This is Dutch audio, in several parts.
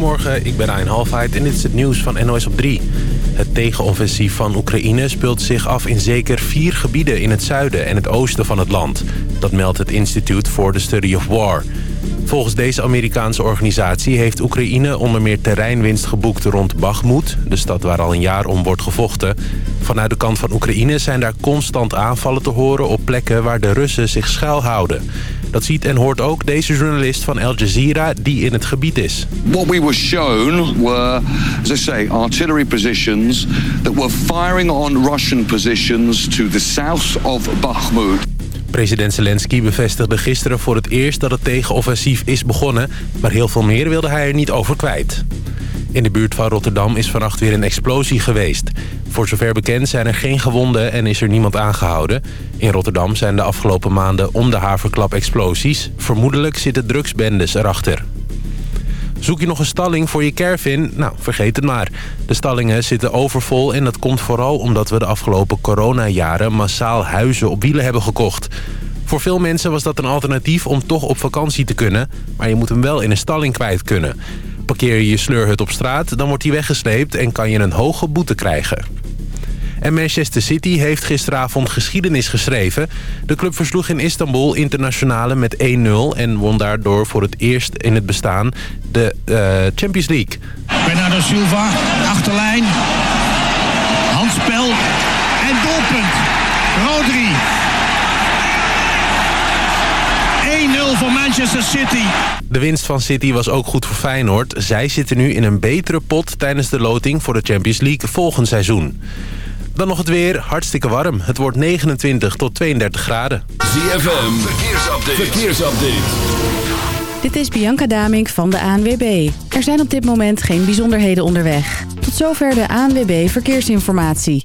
Goedemorgen, ik ben Ryan Halfheid en dit is het nieuws van NOS op 3. Het tegenoffensief van Oekraïne speelt zich af in zeker vier gebieden in het zuiden en het oosten van het land. Dat meldt het Institute for the Study of War. Volgens deze Amerikaanse organisatie heeft Oekraïne onder meer terreinwinst geboekt rond Bakhmut, de stad waar al een jaar om wordt gevochten. Vanuit de kant van Oekraïne zijn daar constant aanvallen te horen op plekken waar de Russen zich schuilhouden. Dat ziet en hoort ook deze journalist van Al Jazeera die in het gebied is. What we were shown were, as I say, artillery positions that were firing on Russian positions to the south of Bakhmut. President Zelensky bevestigde gisteren voor het eerst dat het tegenoffensief is begonnen... maar heel veel meer wilde hij er niet over kwijt. In de buurt van Rotterdam is vannacht weer een explosie geweest. Voor zover bekend zijn er geen gewonden en is er niemand aangehouden. In Rotterdam zijn de afgelopen maanden om de haverklap explosies. Vermoedelijk zitten drugsbendes erachter. Zoek je nog een stalling voor je caravan? Nou, vergeet het maar. De stallingen zitten overvol en dat komt vooral omdat we de afgelopen coronajaren massaal huizen op wielen hebben gekocht. Voor veel mensen was dat een alternatief om toch op vakantie te kunnen, maar je moet hem wel in een stalling kwijt kunnen. Parkeer je je sleurhut op straat, dan wordt die weggesleept en kan je een hoge boete krijgen. En Manchester City heeft gisteravond geschiedenis geschreven. De club versloeg in Istanbul internationale met 1-0... en won daardoor voor het eerst in het bestaan de uh, Champions League. Bernardo Silva, achterlijn. Handspel en doelpunt. Rodri. 1-0 voor Manchester City. De winst van City was ook goed voor Feyenoord. Zij zitten nu in een betere pot tijdens de loting voor de Champions League volgend seizoen. Dan nog het weer, hartstikke warm. Het wordt 29 tot 32 graden. ZFM, verkeersupdate. verkeersupdate. Dit is Bianca Damink van de ANWB. Er zijn op dit moment geen bijzonderheden onderweg. Tot zover de ANWB Verkeersinformatie.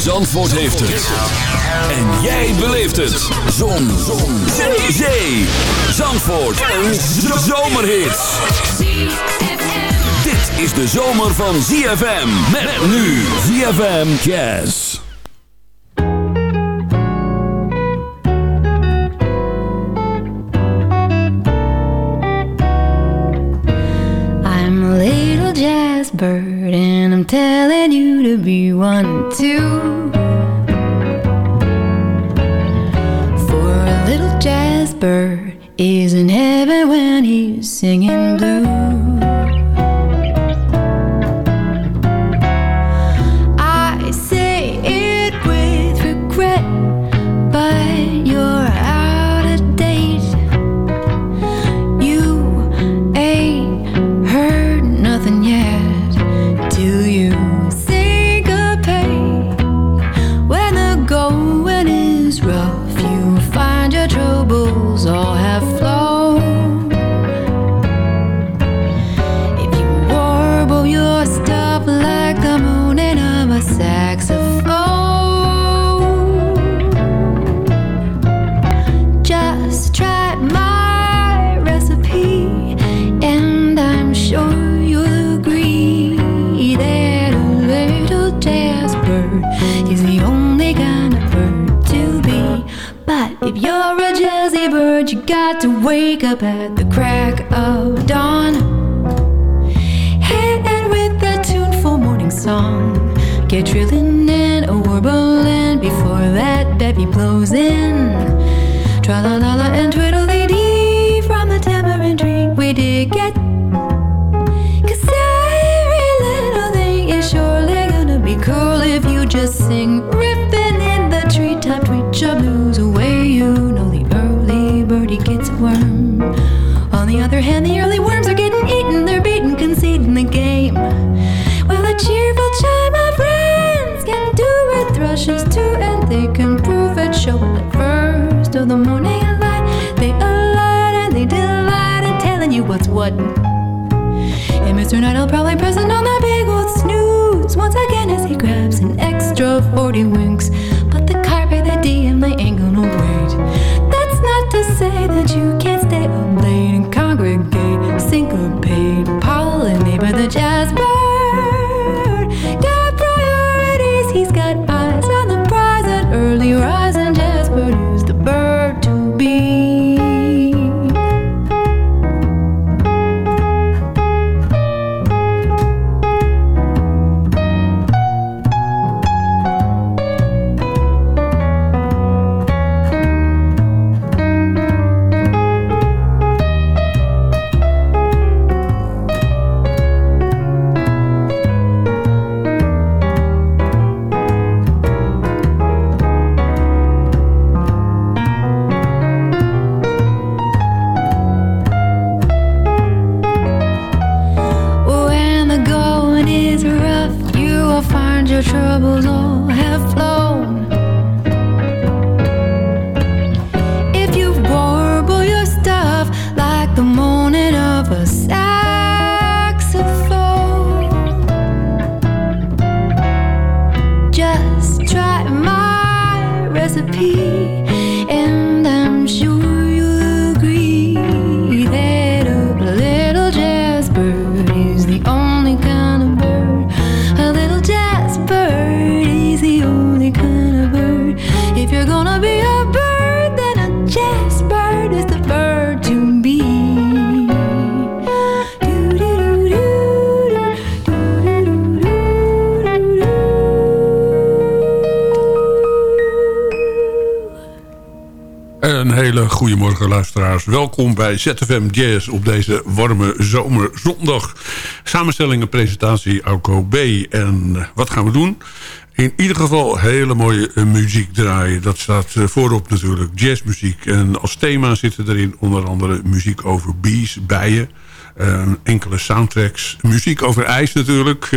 Zandvoort heeft het. En jij beleeft het. Zon. Zon. Zee. Zee. Zandvoort. Een zomerhit. Dit is de zomer van ZFM. Met nu ZFM Jazz. I'm a little jazz bird and I'm telling you to be one too. Singing blue. Luisteraars. Welkom bij ZFM Jazz op deze warme zomerzondag. Samenstelling en presentatie Auko B. En eh, wat gaan we doen? In ieder geval hele mooie eh, muziek draaien. Dat staat eh, voorop natuurlijk. Jazzmuziek. En als thema zitten erin onder andere muziek over bees, bijen. enkele soundtracks. Muziek over ijs natuurlijk.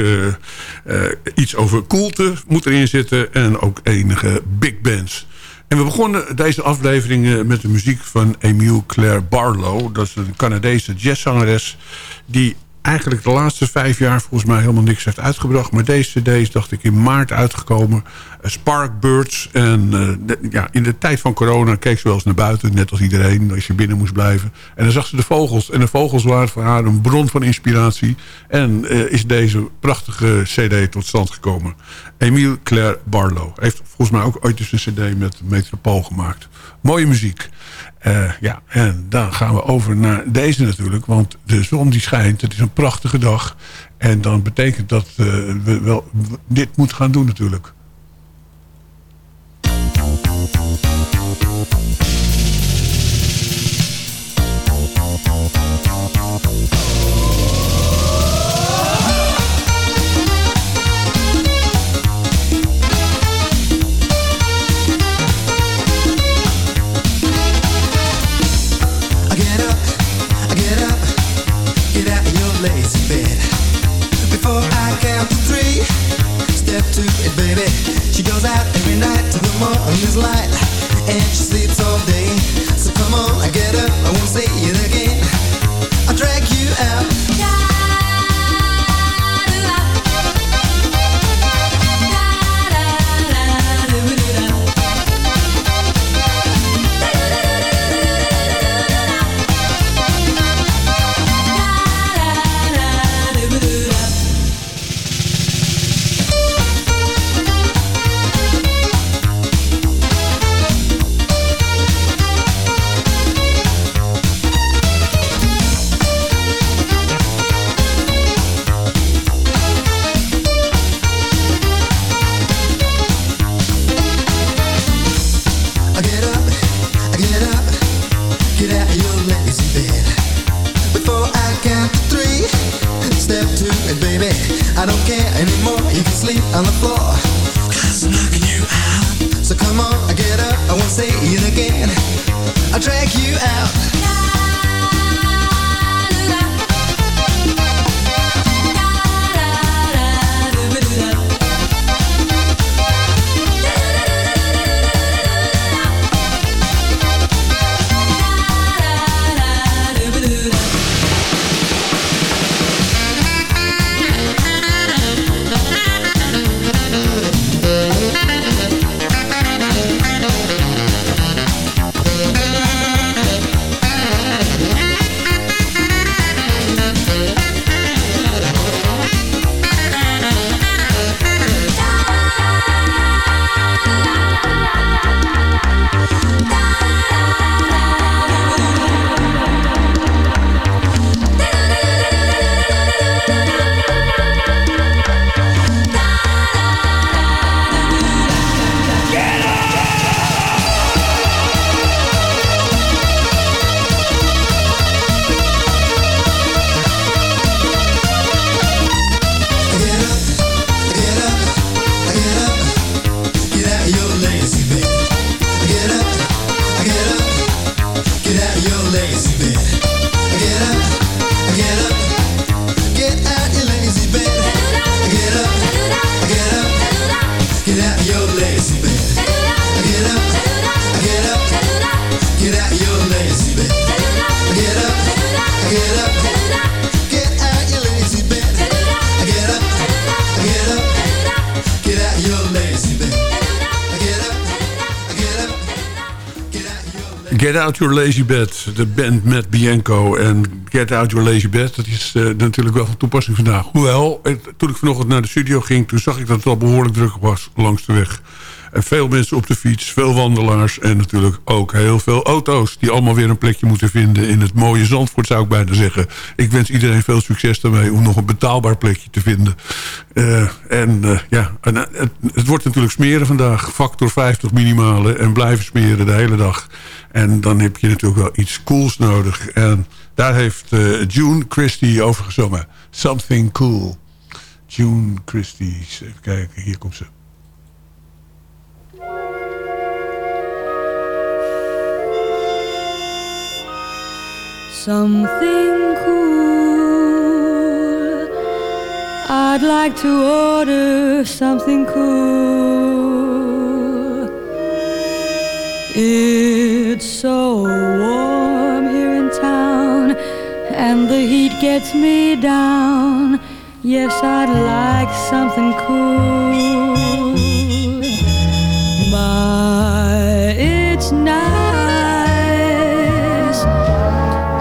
iets over koelte moet erin zitten. En ook enige big bands. En we begonnen deze aflevering eh, met de muziek van Emile Claire Barlow. Dat is een Canadese jazzzangeres... die eigenlijk de laatste vijf jaar volgens mij helemaal niks heeft uitgebracht. Maar deze cd is, dacht ik, in maart uitgekomen. Eh, Sparkbirds. En eh, ja, in de tijd van corona keek ze wel eens naar buiten. Net als iedereen, als je binnen moest blijven. En dan zag ze de vogels. En de vogels waren voor haar een bron van inspiratie. En eh, is deze prachtige cd tot stand gekomen. Emile Claire Barlow. Heeft volgens mij ook ooit eens een cd met Metropool gemaakt. Mooie muziek. Eh, ja, en dan gaan we over naar deze natuurlijk. Want de zon die schijnt. Het is een prachtige dag. En dan betekent dat eh, we wel dit moeten gaan doen natuurlijk. To it, baby. She goes out every night to the morning's light, and she sleeps all day. So come on, I get up, I won't say it Get Out Your Lazy Bed, de band met Bianco. En Get Out Your Lazy Bed, dat is eh, natuurlijk wel van toepassing vandaag. Hoewel, toen ik vanochtend naar de studio ging... toen zag ik dat het al behoorlijk druk was langs de weg. En veel mensen op de fiets, veel wandelaars... en natuurlijk ook heel veel auto's... die allemaal weer een plekje moeten vinden in het mooie Zandvoort, zou ik bijna zeggen. Ik wens iedereen veel succes daarmee om nog een betaalbaar plekje te vinden. Uh, en uh, ja, het, het, wordt natuurlijk smeren vandaag. Factor 50 minimale en blijven smeren de hele dag. En dan heb je natuurlijk wel iets cools nodig. En daar heeft uh, June Christie over gezongen. Something Cool. June Christie, even kijken, hier komt ze. something cool. I'd like to order something cool. It's so warm here in town, and the heat gets me down. Yes, I'd like something cool. My, it's nice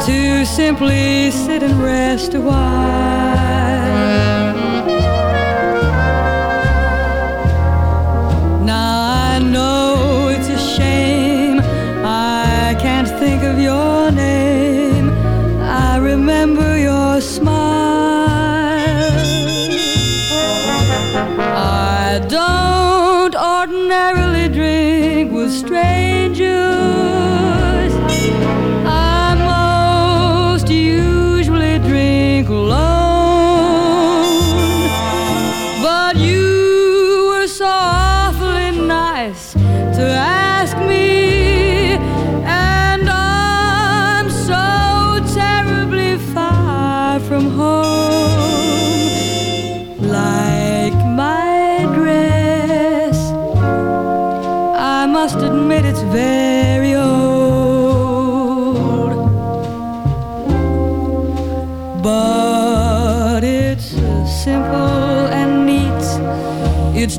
To simply sit and rest a while. Don't ordinarily drink with strangers.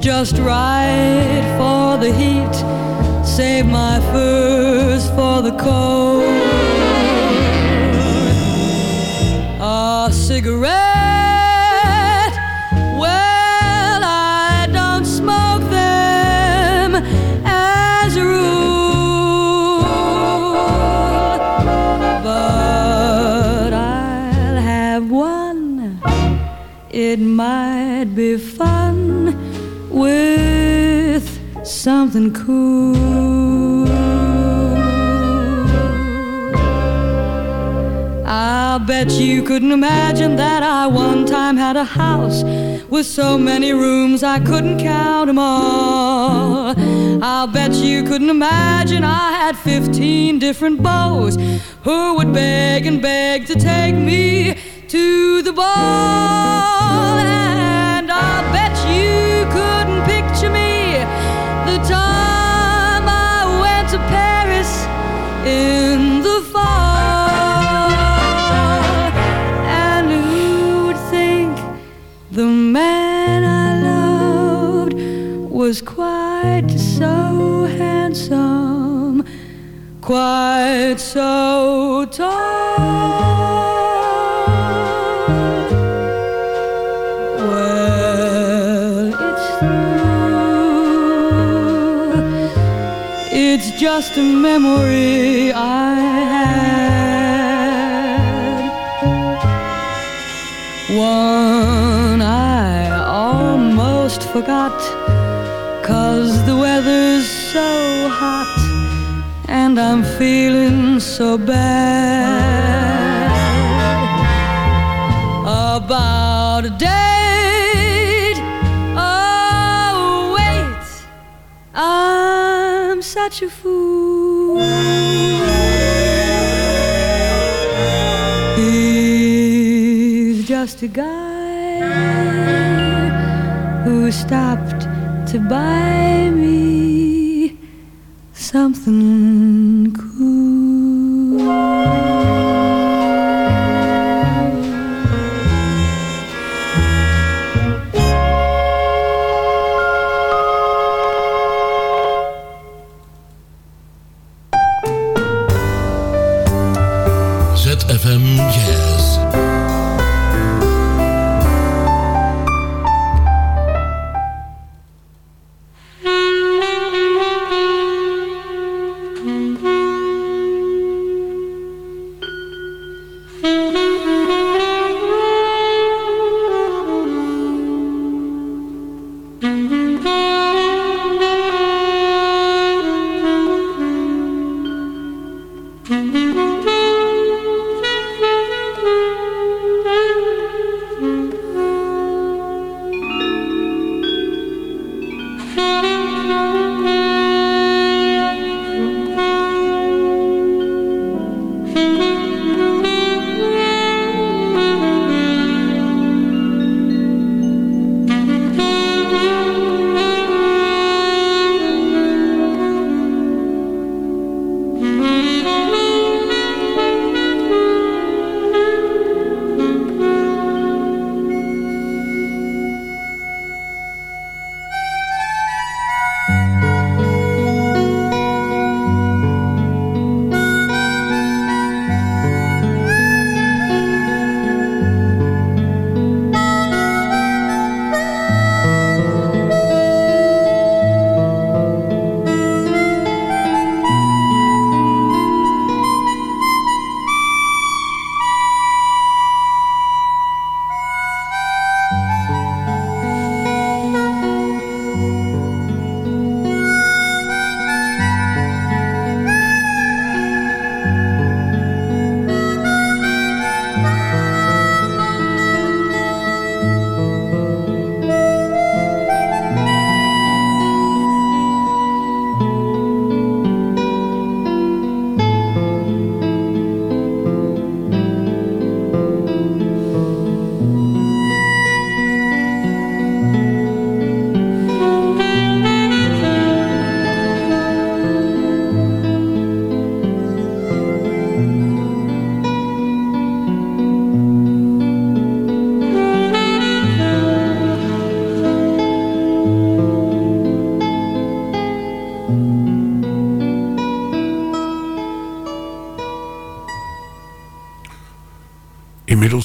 Just right for the heat. Save my furs for the cold. Something cool. I'll bet you couldn't imagine that I one time had a house with so many rooms I couldn't count them all. I'll bet you couldn't imagine I had 15 different beaux who would beg and beg to take me to the ball. In the fall. And who would think the man I loved was quite so handsome, quite so just a memory I had. One I almost forgot. Cause the weather's so hot. And I'm feeling so bad about a date. Oh, wait, I'm such a a guy who stopped to buy me something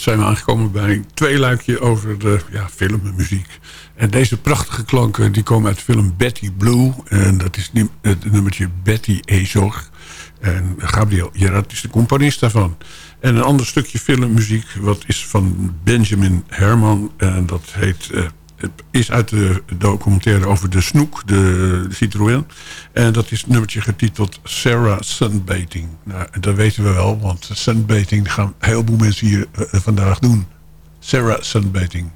zijn aangekomen bij een tweeluikje over de ja, film en muziek. En deze prachtige klanken die komen uit de film Betty Blue. En dat is het nummertje Betty Ezor. En Gabriel Gerard is de componist daarvan. En een ander stukje filmmuziek wat is van Benjamin Herman. En dat heet het is uit de documentaire over de snoek, de, Citroën. En dat is het nummertje getiteld Sarah Sunbathing. Nou, dat weten we wel, want sunbathing gaan een heleboel mensen hier uh, vandaag doen. Sarah Sunbathing.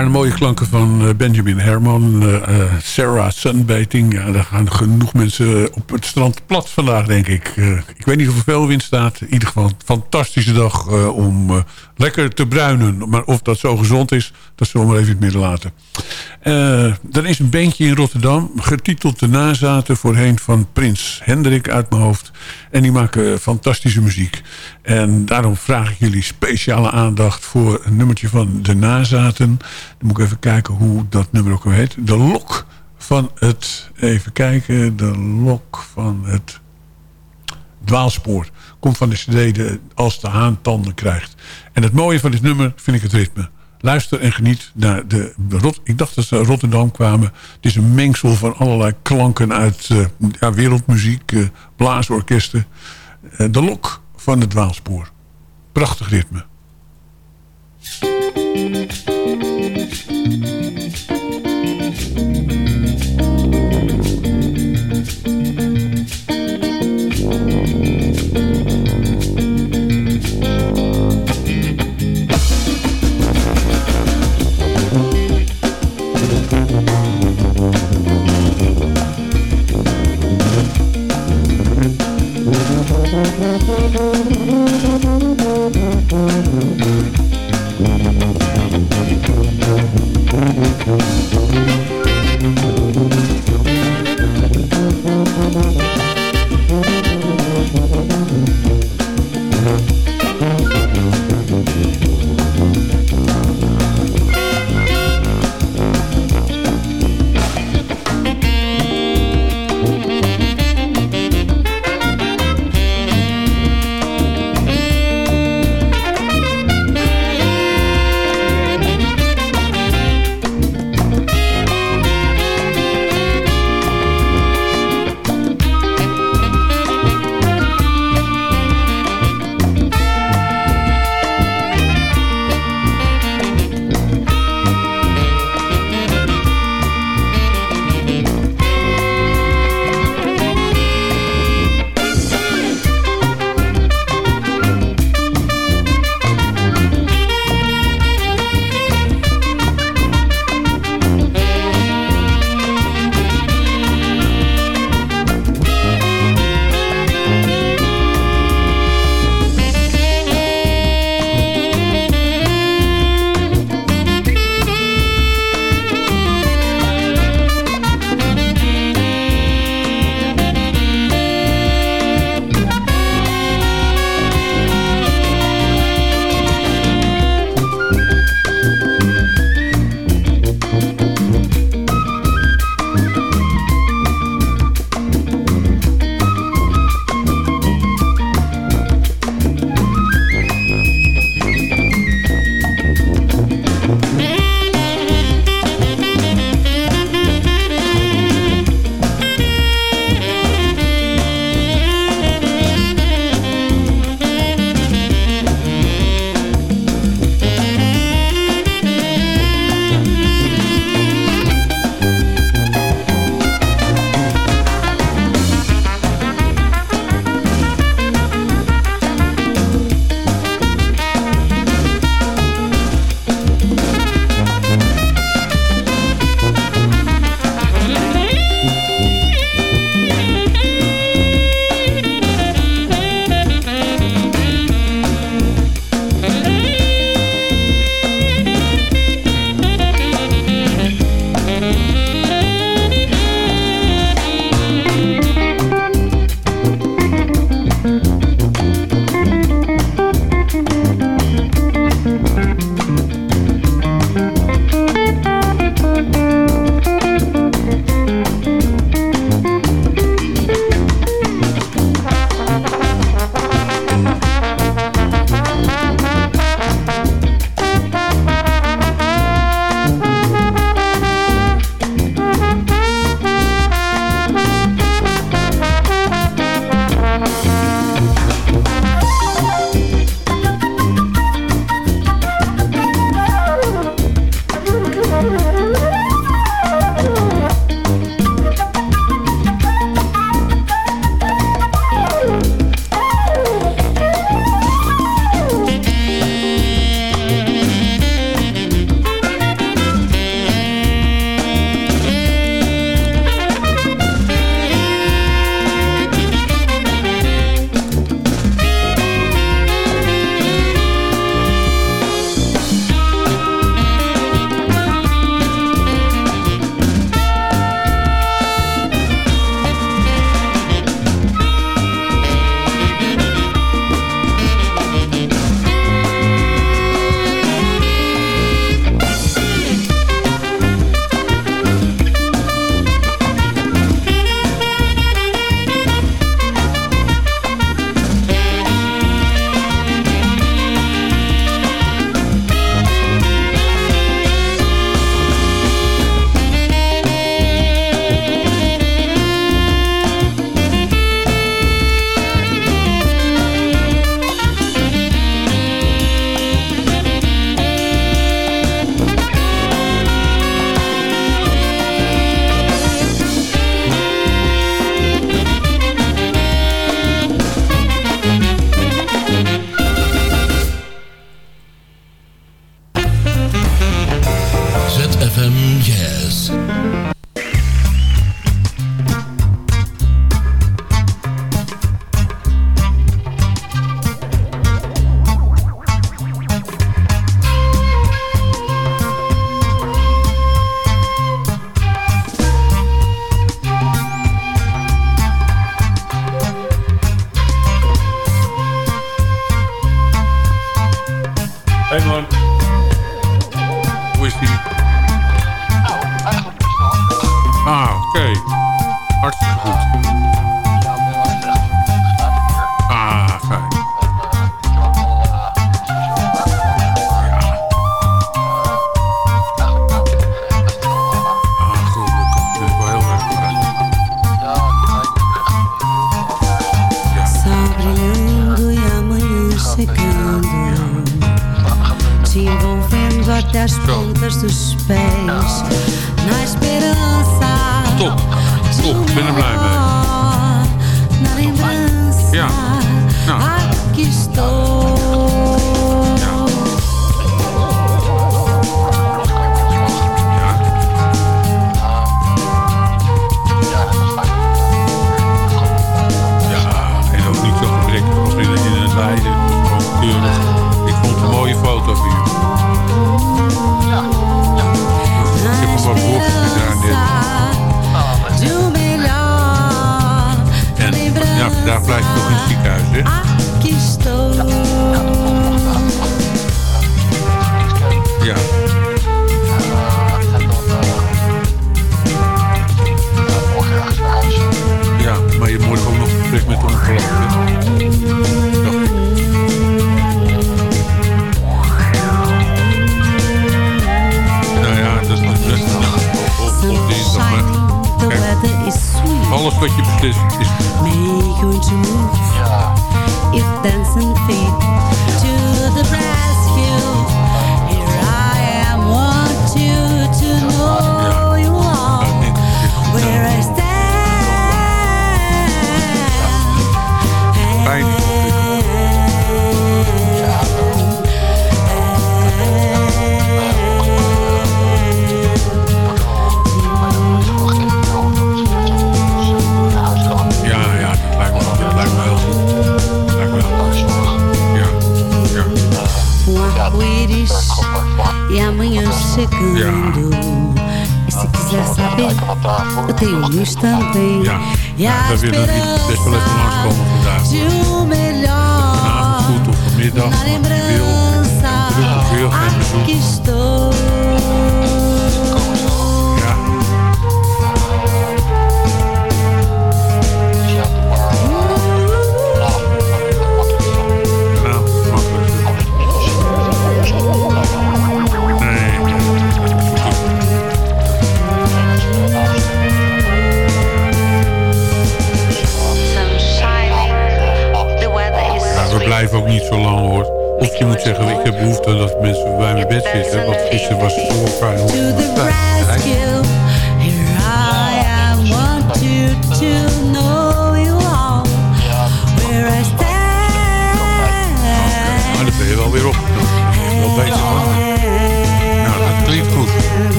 Waren mooie klanken van eh, Benjamin Herman. eh, eh, Sarah Sunbathing. Ja, daar gaan genoeg mensen op het strand plat vandaag, denk ik. Ik weet niet of er veel wind staat. In ieder geval een fantastische dag om lekker te bruinen. Maar of dat zo gezond is, dat zullen we maar even in het midden laten. Eh, er is een bandje in Rotterdam, getiteld De Nazaten... voorheen van Prins Hendrik uit mijn hoofd. En die maken fantastische muziek. En daarom vraag ik jullie speciale aandacht... voor een nummertje van De Nazaten. Dan moet ik even kijken hoe dat nummer ook heet. De Lok van het... Even kijken, De Lok van het... Dwaalspoor. Komt van de cd de, Als de haan tanden krijgt. En het mooie van dit nummer vind ik het ritme. Luister en geniet naar de... ik dacht dat ze Rotterdam kwamen. Het is een mengsel van allerlei klanken uit eh, ja, wereldmuziek, eh, blaasorkesten. Eh, de lok van het dwaalspoor. Prachtig ritme.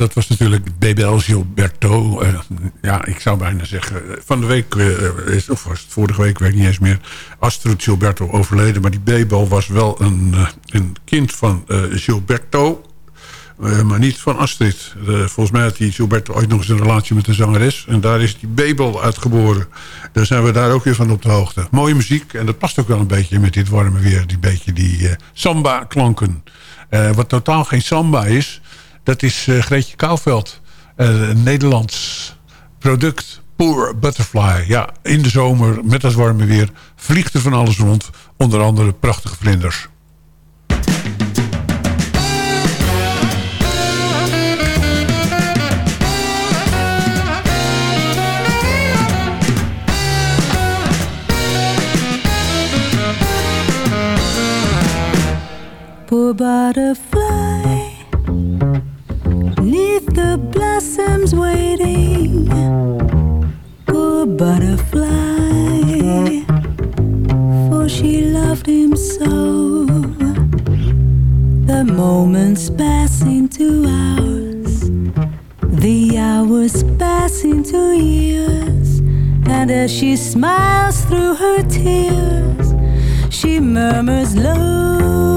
dat was natuurlijk Bebel, Gilberto. Eh, ja, ik zou bijna zeggen... Van de week, eh, is, of was het vorige week, weet ik niet eens meer... Astrid Gilberto overleden. Maar die Bebel was wel een, eh, een kind van Gilberto... maar niet van Astrid. volgens mij had die Gilberto ooit nog eens een relatie met een zangeres. En daar is die Bebel uitgeboren. Daar zijn we daar ook weer van op de hoogte. Mooie muziek. En dat past ook wel een beetje met dit warme weer. Die beetje die samba-klanken. wat totaal geen samba is... Dat is eh, Greetje Kouwveld. Eh, een Nederlands product. Poor Butterfly. Ja, in de zomer met dat warme weer vliegt er van alles rond. Onder andere prachtige vlinders. Poor butterfly. The blossoms waiting. Poor butterfly, for she loved him so. The moments pass into hours, the hours pass into years, and as she smiles through her tears, she murmurs low.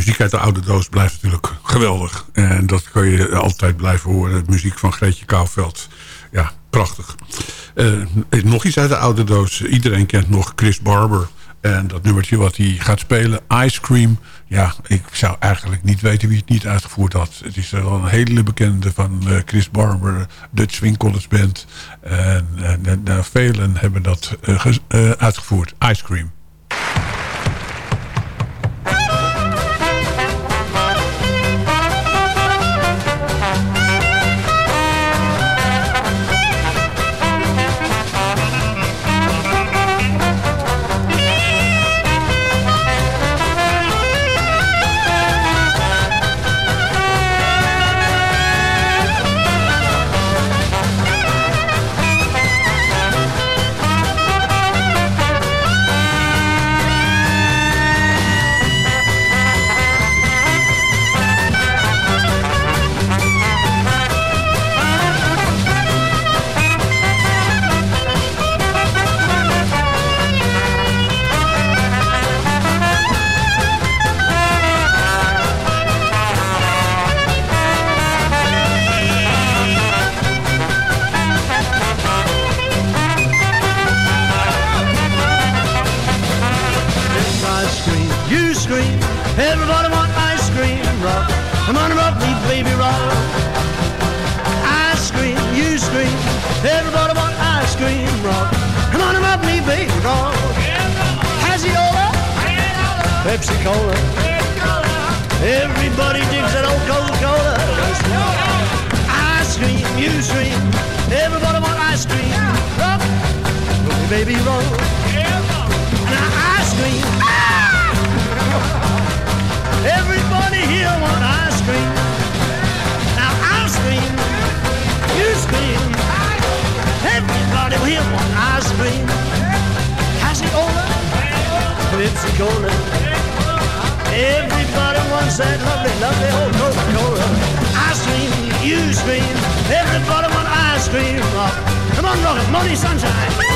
Muziek uit de oude doos blijft natuurlijk geweldig. En dat kun je altijd blijven horen. De muziek van Greetje Kouwveld. Ja, prachtig. Eh, nog iets uit de oude doos. Iedereen kent nog Chris Barber. En dat nummertje wat hij gaat spelen, Ice Cream. Ja, ik zou eigenlijk niet weten wie het niet uitgevoerd had. Het is wel een hele bekende van eh, Chris Barber, Dutch Swing College Band. En, en, en velen hebben dat eh, eh, uitgevoerd. Ice Cream. Everybody want ice cream, rock. Come on, rock me, baby, rock. Ice cream, you scream. Everybody want ice cream, rock. Come on, rock me, baby, rock. Haziola, Pepsi Cola. Everybody digs that old Coca-Cola. Ice cream, you scream. Everybody want ice cream, rock. Rock me, baby, rock. Pepsi Cola. Everybody wants that lovely, lovely oh, old Coca-Cola. Ice cream. You scream. Everybody want ice cream. Rock. Come on, rock it. Money, sunshine.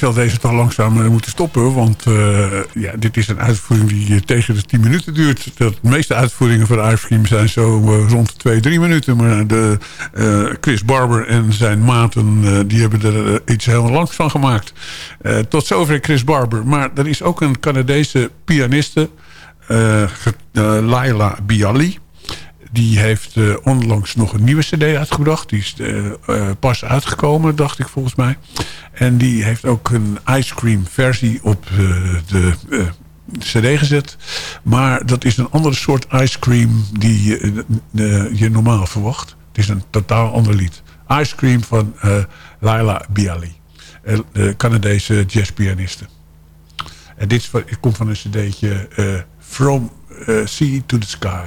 Zal deze toch langzaam eh, moeten stoppen. Want eh, ja, dit is een uitvoering die eh, tegen de 10 minuten duurt. De meeste uitvoeringen van Ice Cream zijn zo rond de 2, 3 minuten. Maar de, Chris Barber en zijn maten die hebben er iets heel langs van gemaakt. tot zover Chris Barber. Maar er is ook een Canadese pianiste, Laila Bialy die heeft uh, onlangs nog een nieuwe cd uitgebracht. Die is uh, uh, pas uitgekomen, dacht ik volgens mij. En die heeft ook een ice cream versie op de cd gezet. Maar dat is een andere soort ice cream die je normaal verwacht. Het is een totaal ander lied. Ice Cream van Laila Bialy. De Canadese jazzpianiste. En dit komt van een cd'tje From Sea to the Sky.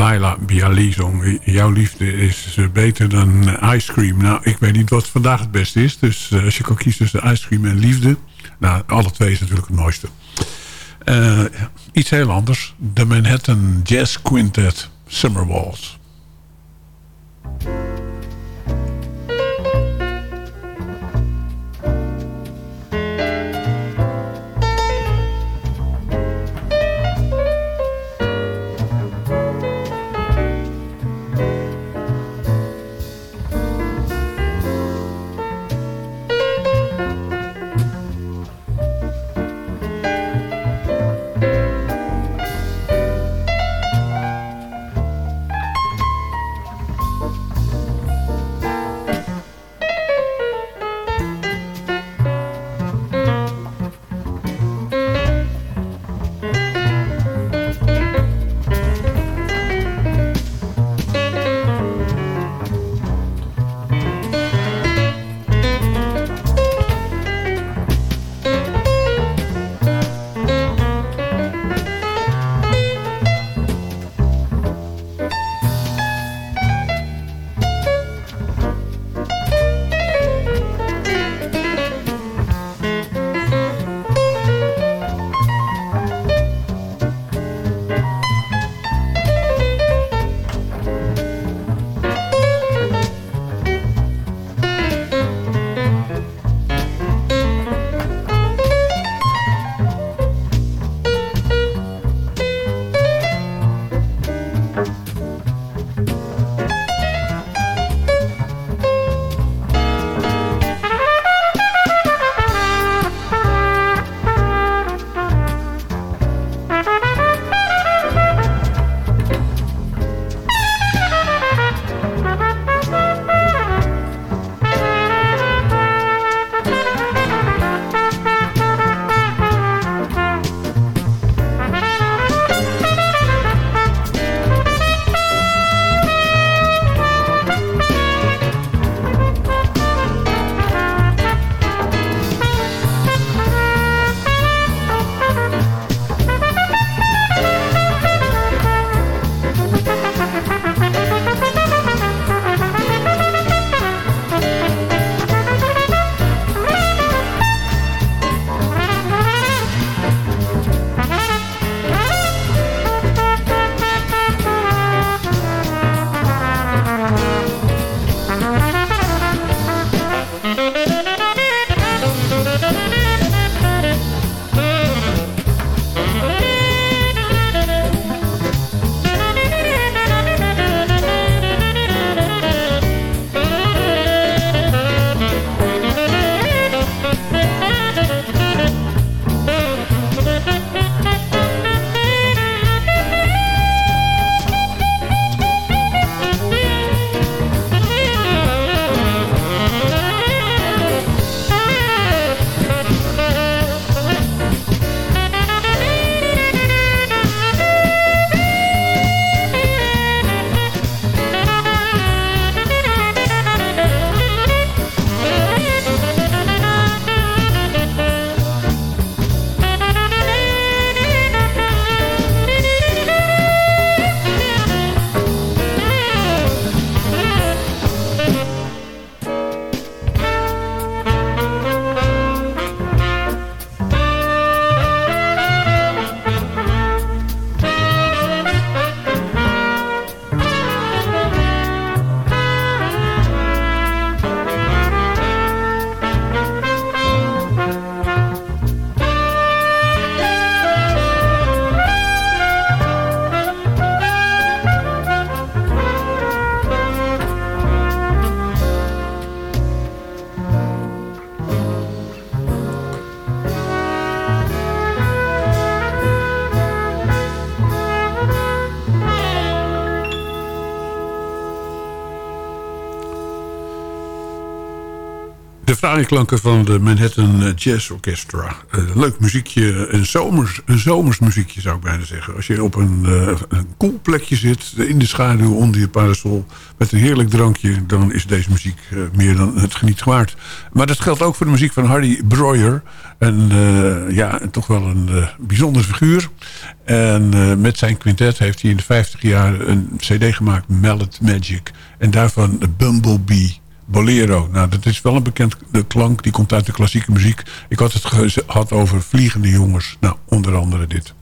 Laila Bialy zong... Jouw liefde is eh, beter dan eh, ice cream. Nou, ik weet niet wat vandaag het beste is. Dus eh, als je kan kiezen tussen ice cream en liefde... Nou, alle twee is natuurlijk het mooiste. Iets heel anders. De Manhattan Jazz Quintet Summer Waltz. Klanken van de Manhattan Jazz Orchestra. Eh, leuk muziekje, een zomers, muziekje zou ik bijna zeggen. Als je op een, uh, een cool plekje zit, in de schaduw, onder je parasol... met een heerlijk drankje, dan is deze muziek uh, meer dan het geniet waard. Maar dat geldt ook voor de muziek van Harry Breuer. En ja, toch wel een bijzondere figuur. En met zijn quintet heeft hij in de 50 jaar een cd gemaakt, Mallet Magic. En daarvan Bumblebee bolero. Nou, dat is wel een bekende klank. Die komt uit de klassieke muziek. Ik had het gehad over vliegende jongens. Nou, onder andere dit.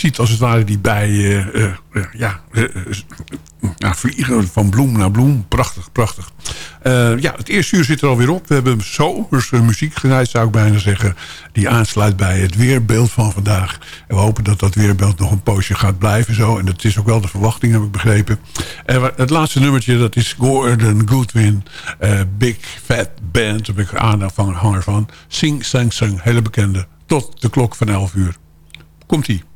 Ziet als het ware die bijen uh, uh, ja, uh, vliegen van bloem naar bloem. Prachtig, prachtig. ja, het eerste uur zit er alweer op. We hebben zomerse muziek gedraaid, zou ik bijna zeggen. Die aansluit bij het weerbeeld van vandaag. En we hopen dat dat weerbeeld nog een poosje gaat blijven zo. En dat is ook wel de verwachting, heb ik begrepen. En het laatste nummertje, dat is Gordon Goodwin. Big Fat Band, daar ben ik aanhanger van. Sing, sang, sang. Hele bekende. Tot de klok van 11 uur. Komt-ie.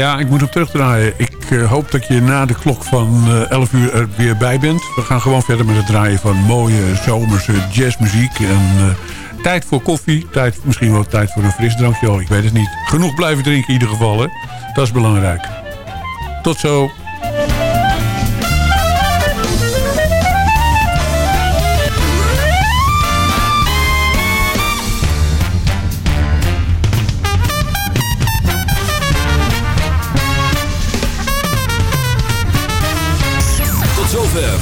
Ja, ik moet hem terugdraaien. Ik eh, hoop dat je na de klok van eh, 11 uur er weer bij bent. We gaan gewoon verder met het draaien van mooie zomerse jazzmuziek. En eh, tijd voor koffie. Tijd, misschien wel tijd voor een frisdrankje. Oh, ik weet het niet. Genoeg blijven drinken in ieder geval. Hè? Dat is belangrijk. Tot zo.